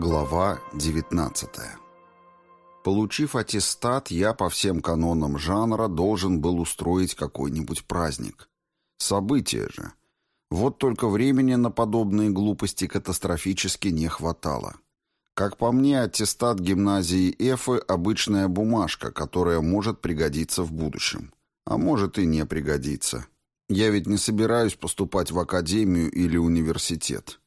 Глава 19 Получив аттестат, я по всем канонам жанра должен был устроить какой-нибудь праздник. Событие же. Вот только времени на подобные глупости катастрофически не хватало. Как по мне, аттестат гимназии Эфы – обычная бумажка, которая может пригодиться в будущем. А может и не пригодиться. Я ведь не собираюсь поступать в академию или университет.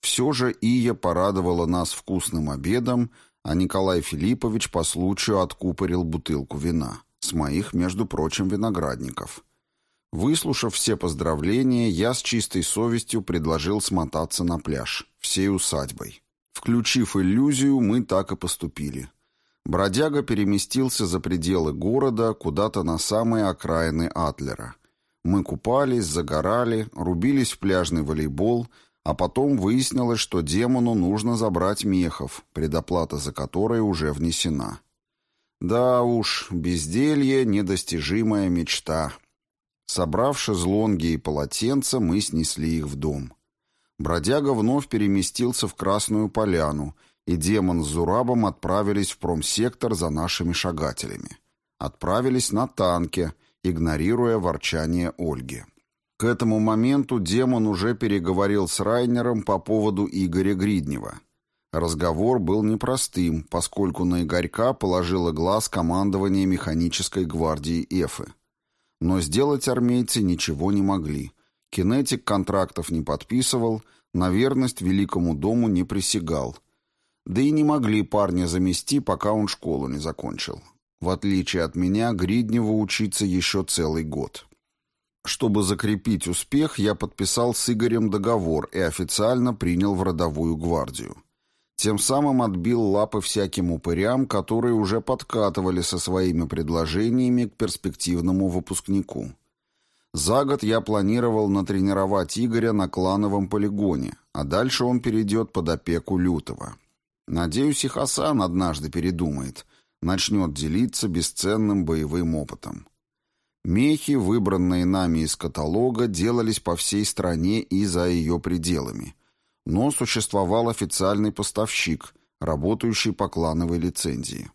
Все же Ия порадовала нас вкусным обедом, а Николай Филиппович по случаю откупорил бутылку вина. С моих, между прочим, виноградников. Выслушав все поздравления, я с чистой совестью предложил смотаться на пляж, всей усадьбой. Включив иллюзию, мы так и поступили. Бродяга переместился за пределы города, куда-то на самые окраины Атлера. Мы купались, загорали, рубились в пляжный волейбол — а потом выяснилось, что демону нужно забрать мехов, предоплата за которые уже внесена. Да уж, безделье — недостижимая мечта. Собрав шезлонги и полотенца, мы снесли их в дом. Бродяга вновь переместился в Красную Поляну, и демон с Зурабом отправились в промсектор за нашими шагателями. Отправились на танке, игнорируя ворчание Ольги. К этому моменту демон уже переговорил с Райнером по поводу Игоря Гриднева. Разговор был непростым, поскольку на Игорька положило глаз командование механической гвардии Эфы. Но сделать армейцы ничего не могли. Кинетик контрактов не подписывал, на верность великому дому не присягал. Да и не могли парня замести, пока он школу не закончил. В отличие от меня, Гридневу учиться еще целый год. Чтобы закрепить успех, я подписал с Игорем договор и официально принял в родовую гвардию. Тем самым отбил лапы всяким упырям, которые уже подкатывали со своими предложениями к перспективному выпускнику. За год я планировал натренировать Игоря на клановом полигоне, а дальше он перейдет под опеку Лютого. Надеюсь, и Хасан однажды передумает, начнет делиться бесценным боевым опытом. Мехи, выбранные нами из каталога, делались по всей стране и за ее пределами. Но существовал официальный поставщик, работающий по клановой лицензии.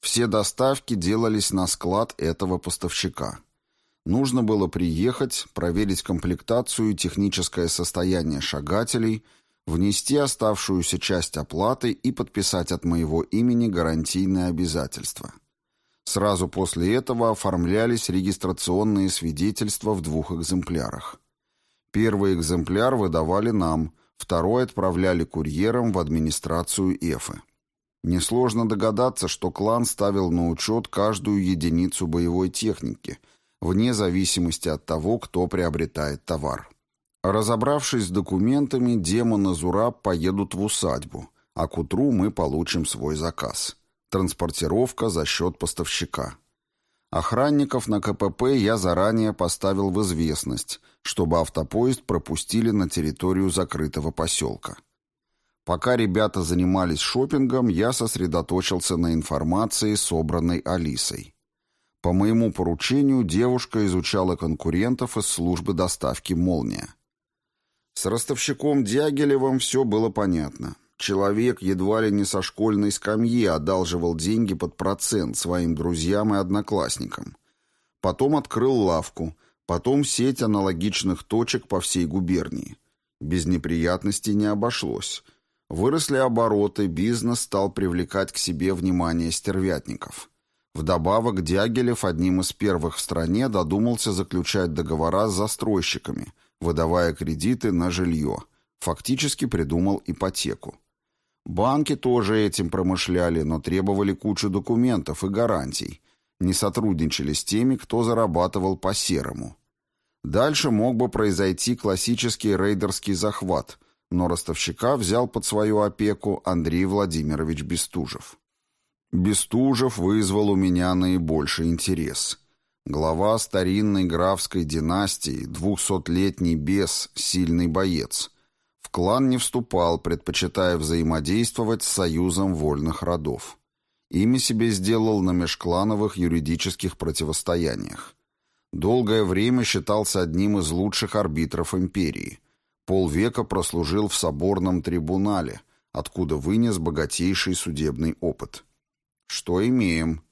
Все доставки делались на склад этого поставщика. Нужно было приехать, проверить комплектацию и техническое состояние шагателей, внести оставшуюся часть оплаты и подписать от моего имени гарантийное обязательство. Сразу после этого оформлялись регистрационные свидетельства в двух экземплярах. Первый экземпляр выдавали нам, второй отправляли курьером в администрацию Эфы. Несложно догадаться, что клан ставил на учет каждую единицу боевой техники, вне зависимости от того, кто приобретает товар. Разобравшись с документами, демон и Зураб поедут в усадьбу, а к утру мы получим свой заказ. Транспортировка за счет поставщика. Охранников на КПП я заранее поставил в известность, чтобы автопоезд пропустили на территорию закрытого поселка. Пока ребята занимались шопингом, я сосредоточился на информации, собранной Алисой. По моему поручению девушка изучала конкурентов из службы доставки «Молния». С ростовщиком Дягилевым все было понятно. Человек едва ли не со школьной скамьи одалживал деньги под процент своим друзьям и одноклассникам. Потом открыл лавку, потом сеть аналогичных точек по всей губернии. Без неприятностей не обошлось. Выросли обороты, бизнес стал привлекать к себе внимание стервятников. Вдобавок Дягилев одним из первых в стране додумался заключать договора с застройщиками, выдавая кредиты на жилье. Фактически придумал ипотеку. Банки тоже этим промышляли, но требовали кучу документов и гарантий. Не сотрудничали с теми, кто зарабатывал по-серому. Дальше мог бы произойти классический рейдерский захват, но ростовщика взял под свою опеку Андрей Владимирович Бестужев. Бестужев вызвал у меня наибольший интерес. Глава старинной графской династии, двухсотлетний бес, сильный боец – клан не вступал, предпочитая взаимодействовать с союзом вольных родов. Ими себе сделал на межклановых юридических противостояниях. Долгое время считался одним из лучших арбитров империи. Полвека прослужил в соборном трибунале, откуда вынес богатейший судебный опыт. Что имеем?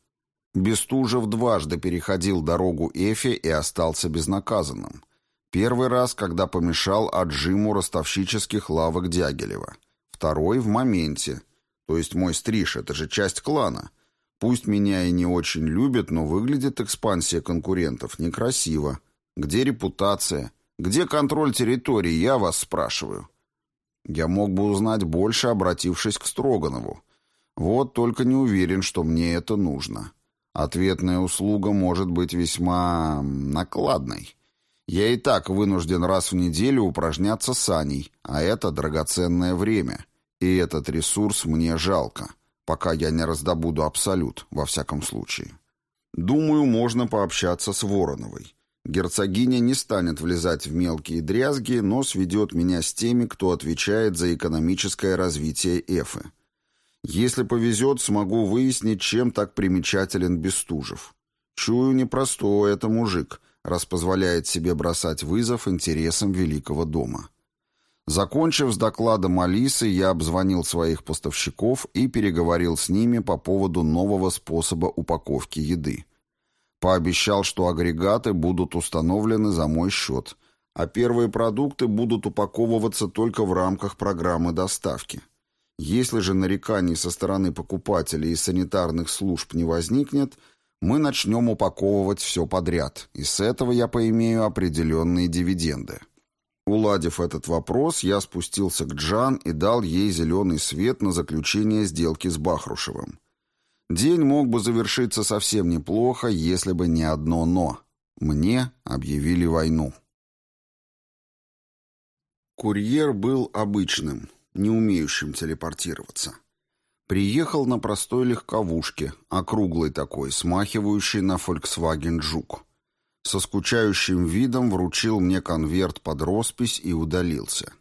Бестужев дважды переходил дорогу Эфе и остался безнаказанным. Первый раз, когда помешал отжиму ростовщических лавок Дягилева. Второй — в моменте. То есть мой стриж — это же часть клана. Пусть меня и не очень любят, но выглядит экспансия конкурентов некрасиво. Где репутация? Где контроль территории, я вас спрашиваю. Я мог бы узнать больше, обратившись к Строганову. Вот только не уверен, что мне это нужно. Ответная услуга может быть весьма накладной. Я и так вынужден раз в неделю упражняться с Аней, а это драгоценное время. И этот ресурс мне жалко пока я не раздобуду абсолют, во всяком случае. Думаю, можно пообщаться с Вороновой. Герцогиня не станет влезать в мелкие дрязги, но сведет меня с теми, кто отвечает за экономическое развитие Эфы. Если повезет, смогу выяснить, чем так примечателен Бестужев. Чую, непростой это мужик, раз позволяет себе бросать вызов интересам Великого дома. Закончив с докладом Алисы, я обзвонил своих поставщиков и переговорил с ними по поводу нового способа упаковки еды. Пообещал, что агрегаты будут установлены за мой счет, а первые продукты будут упаковываться только в рамках программы доставки. Если же нареканий со стороны покупателей и санитарных служб не возникнет, мы начнем упаковывать все подряд, и с этого я поимею определенные дивиденды. Уладив этот вопрос, я спустился к Джан и дал ей зеленый свет на заключение сделки с Бахрушевым. День мог бы завершиться совсем неплохо, если бы не одно «но». Мне объявили войну. Курьер был обычным, не умеющим телепортироваться. Приехал на простой легковушке, округлой такой, смахивающей на Volkswagen Жук со скучающим видом вручил мне конверт под роспись и удалился.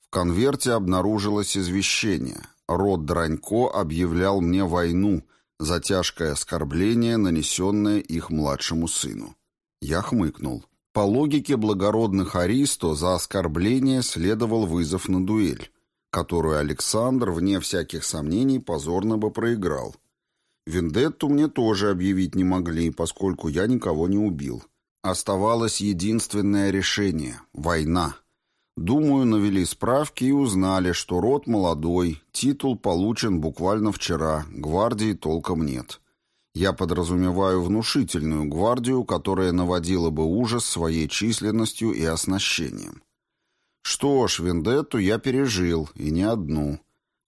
В конверте обнаружилось извещение. Род Дранько объявлял мне войну за тяжкое оскорбление, нанесенное их младшему сыну. Я хмыкнул. По логике благородных Аристо за оскорбление следовал вызов на дуэль, которую Александр, вне всяких сомнений, позорно бы проиграл. Вендетту мне тоже объявить не могли, поскольку я никого не убил. Оставалось единственное решение — война. Думаю, навели справки и узнали, что род молодой, титул получен буквально вчера, гвардии толком нет. Я подразумеваю внушительную гвардию, которая наводила бы ужас своей численностью и оснащением. Что ж, вендетту я пережил, и не одну.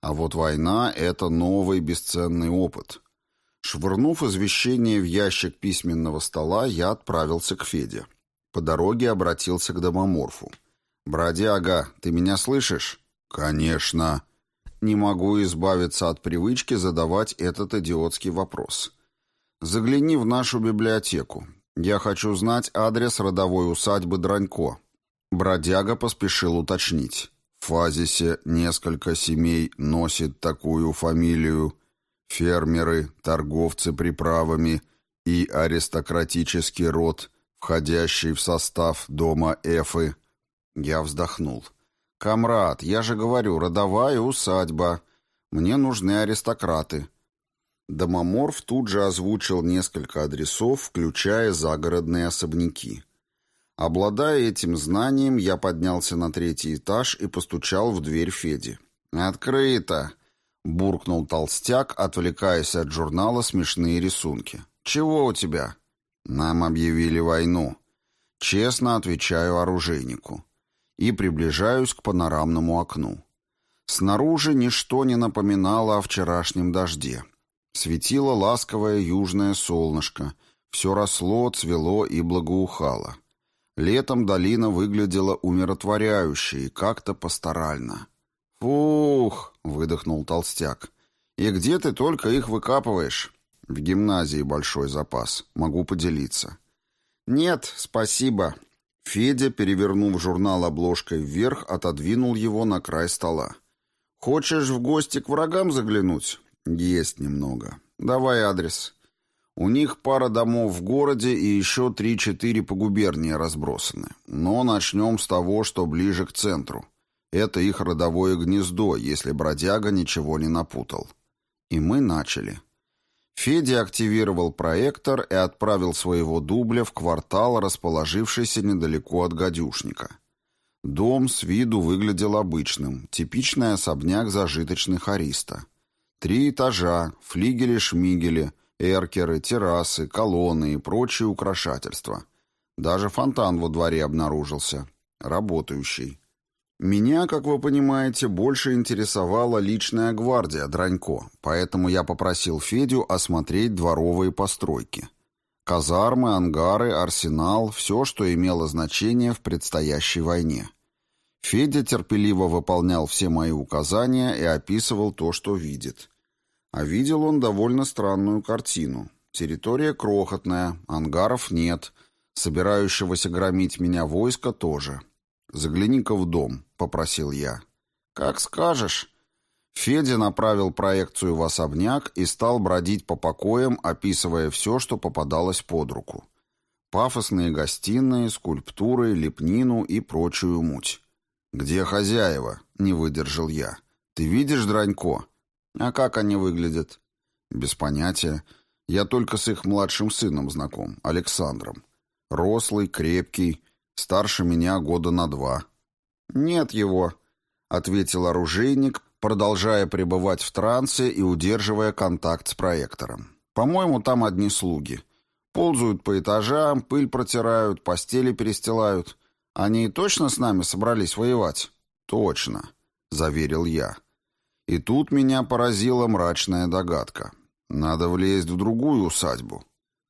А вот война — это новый бесценный опыт. Швырнув извещение в ящик письменного стола, я отправился к Феде. По дороге обратился к домоморфу. «Бродяга, ты меня слышишь?» «Конечно». Не могу избавиться от привычки задавать этот идиотский вопрос. «Загляни в нашу библиотеку. Я хочу знать адрес родовой усадьбы Дранько». Бродяга поспешил уточнить. В Фазисе несколько семей носит такую фамилию фермеры, торговцы приправами и аристократический род, входящий в состав дома Эфы. Я вздохнул. «Камрад, я же говорю, родовая усадьба. Мне нужны аристократы». Домоморф тут же озвучил несколько адресов, включая загородные особняки. Обладая этим знанием, я поднялся на третий этаж и постучал в дверь Феди. «Открыто!» буркнул толстяк, отвлекаясь от журнала «Смешные рисунки». «Чего у тебя?» «Нам объявили войну». Честно отвечаю оружейнику. И приближаюсь к панорамному окну. Снаружи ничто не напоминало о вчерашнем дожде. Светило ласковое южное солнышко. Все росло, цвело и благоухало. Летом долина выглядела умиротворяюще и как-то пасторально. «Фух!» — выдохнул толстяк. «И где ты только их выкапываешь?» «В гимназии большой запас. Могу поделиться». «Нет, спасибо». Федя, перевернув журнал обложкой вверх, отодвинул его на край стола. «Хочешь в гости к врагам заглянуть?» «Есть немного. Давай адрес». У них пара домов в городе и еще три-четыре по губернии разбросаны. Но начнем с того, что ближе к центру. Это их родовое гнездо, если бродяга ничего не напутал. И мы начали. Федя активировал проектор и отправил своего дубля в квартал, расположившийся недалеко от гадюшника. Дом с виду выглядел обычным, типичный особняк зажиточных ариста. Три этажа, флигели-шмигели, эркеры, террасы, колонны и прочие украшательства. Даже фонтан во дворе обнаружился. Работающий. Меня, как вы понимаете, больше интересовала личная гвардия Дранько, поэтому я попросил Федю осмотреть дворовые постройки. Казармы, ангары, арсенал – все, что имело значение в предстоящей войне. Федя терпеливо выполнял все мои указания и описывал то, что видит. А видел он довольно странную картину. Территория крохотная, ангаров нет, собирающегося громить меня войска тоже – «Загляни-ка в дом», — попросил я. «Как скажешь». Федя направил проекцию в особняк и стал бродить по покоям, описывая все, что попадалось под руку. Пафосные гостиные, скульптуры, лепнину и прочую муть. «Где хозяева?» — не выдержал я. «Ты видишь Дранько?» «А как они выглядят?» «Без понятия. Я только с их младшим сыном знаком, Александром. Рослый, крепкий, Старше меня года на два. «Нет его», — ответил оружейник, продолжая пребывать в трансе и удерживая контакт с проектором. «По-моему, там одни слуги. Ползают по этажам, пыль протирают, постели перестилают. Они точно с нами собрались воевать?» «Точно», — заверил я. И тут меня поразила мрачная догадка. Надо влезть в другую усадьбу.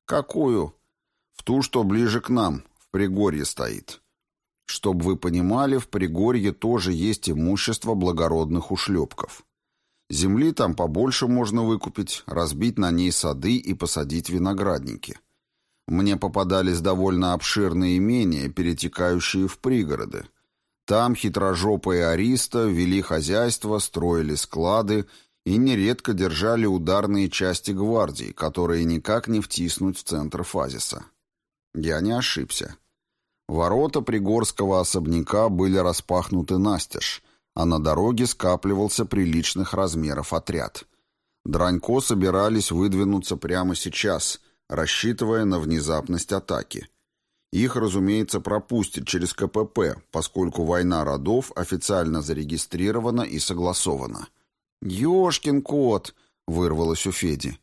«Какую?» «В ту, что ближе к нам, в Пригорье стоит. Чтоб вы понимали, в Пригорье тоже есть имущество благородных ушлепков. Земли там побольше можно выкупить, разбить на ней сады и посадить виноградники. Мне попадались довольно обширные имения, перетекающие в пригороды. Там хитрожопые ариста вели хозяйство, строили склады и нередко держали ударные части гвардии, которые никак не втиснуть в центр фазиса. Я не ошибся. Ворота пригорского особняка были распахнуты настежь, а на дороге скапливался приличных размеров отряд. Дранько собирались выдвинуться прямо сейчас, рассчитывая на внезапность атаки. Их, разумеется, пропустят через КПП, поскольку война родов официально зарегистрирована и согласована. «Ешкин кот!» — вырвалось у Феди.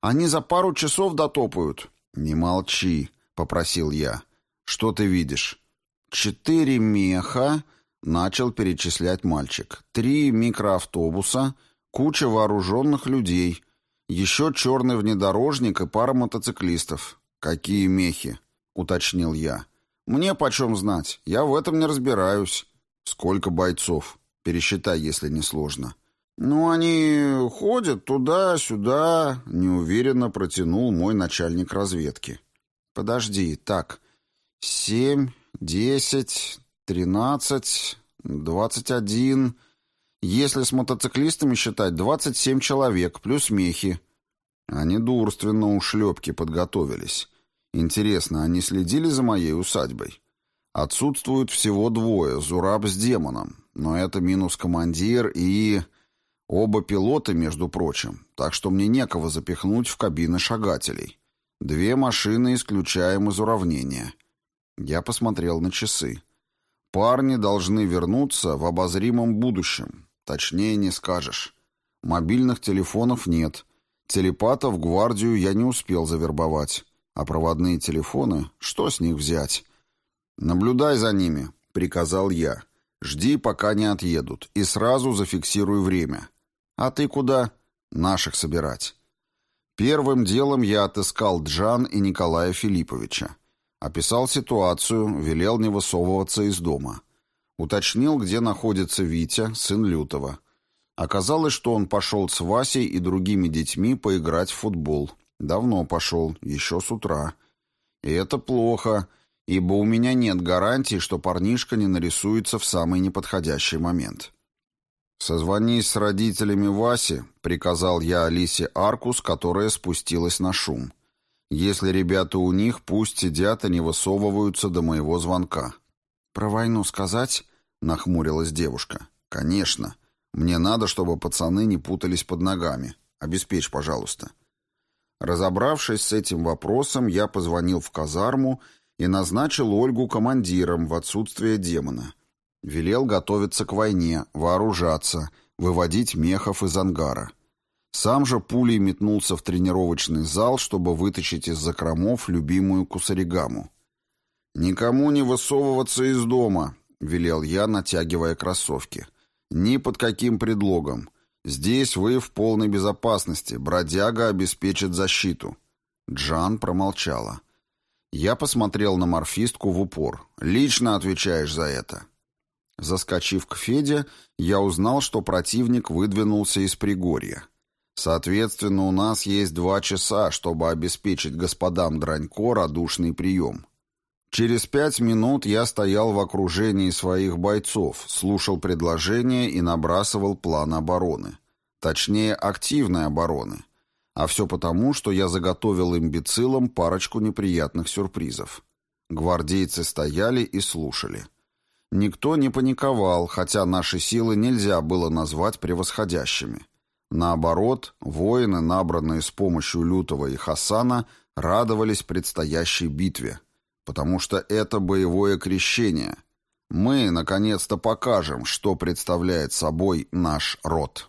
«Они за пару часов дотопают». «Не молчи», попросил я. «Что ты видишь?» «Четыре меха», — начал перечислять мальчик. «Три микроавтобуса, куча вооруженных людей, еще черный внедорожник и пара мотоциклистов». «Какие мехи?» — уточнил я. «Мне почем знать? Я в этом не разбираюсь». «Сколько бойцов? Пересчитай, если не сложно». «Ну, они ходят туда-сюда», — неуверенно протянул мой начальник разведки. Подожди, так. Семь, десять, тринадцать, двадцать один... Если с мотоциклистами считать, двадцать семь человек, плюс мехи. Они дурственно у шлепки подготовились. Интересно, они следили за моей усадьбой? Отсутствуют всего двое, Зураб с демоном. Но это минус командир и... Оба пилоты, между прочим, так что мне некого запихнуть в кабины шагателей. Две машины исключаем из уравнения. Я посмотрел на часы. Парни должны вернуться в обозримом будущем. Точнее не скажешь. Мобильных телефонов нет. Телепатов гвардию я не успел завербовать. А проводные телефоны, что с них взять? «Наблюдай за ними», — приказал я. «Жди, пока не отъедут, и сразу зафиксируй время». «А ты куда?» «Наших собирать». Первым делом я отыскал Джан и Николая Филипповича. Описал ситуацию, велел не высовываться из дома. Уточнил, где находится Витя, сын Лютого. Оказалось, что он пошел с Васей и другими детьми поиграть в футбол. Давно пошел, еще с утра. И это плохо, ибо у меня нет гарантии, что парнишка не нарисуется в самый неподходящий момент. «Созвонись с родителями Васи», — приказал я Алисе Аркус, которая спустилась на шум. «Если ребята у них, пусть сидят и не высовываются до моего звонка». «Про войну сказать?» — нахмурилась девушка. «Конечно. Мне надо, чтобы пацаны не путались под ногами. Обеспечь, пожалуйста». Разобравшись с этим вопросом, я позвонил в казарму и назначил Ольгу командиром в отсутствие демона. Велел готовиться к войне, вооружаться, выводить мехов из ангара. Сам же пулей метнулся в тренировочный зал, чтобы вытащить из закромов любимую кусаригаму. «Никому не высовываться из дома», — велел я, натягивая кроссовки. «Ни под каким предлогом. Здесь вы в полной безопасности. Бродяга обеспечит защиту». Джан промолчала. Я посмотрел на морфистку в упор. «Лично отвечаешь за это». Заскочив к Феде, я узнал, что противник выдвинулся из Пригорья. Соответственно, у нас есть два часа, чтобы обеспечить господам Дранько радушный прием. Через пять минут я стоял в окружении своих бойцов, слушал предложения и набрасывал план обороны. Точнее, активной обороны. А все потому, что я заготовил имбецилам парочку неприятных сюрпризов. Гвардейцы стояли и слушали. Никто не паниковал, хотя наши силы нельзя было назвать превосходящими. Наоборот, воины, набранные с помощью Лютого и Хасана, радовались предстоящей битве – потому что это боевое крещение. Мы, наконец-то, покажем, что представляет собой наш род.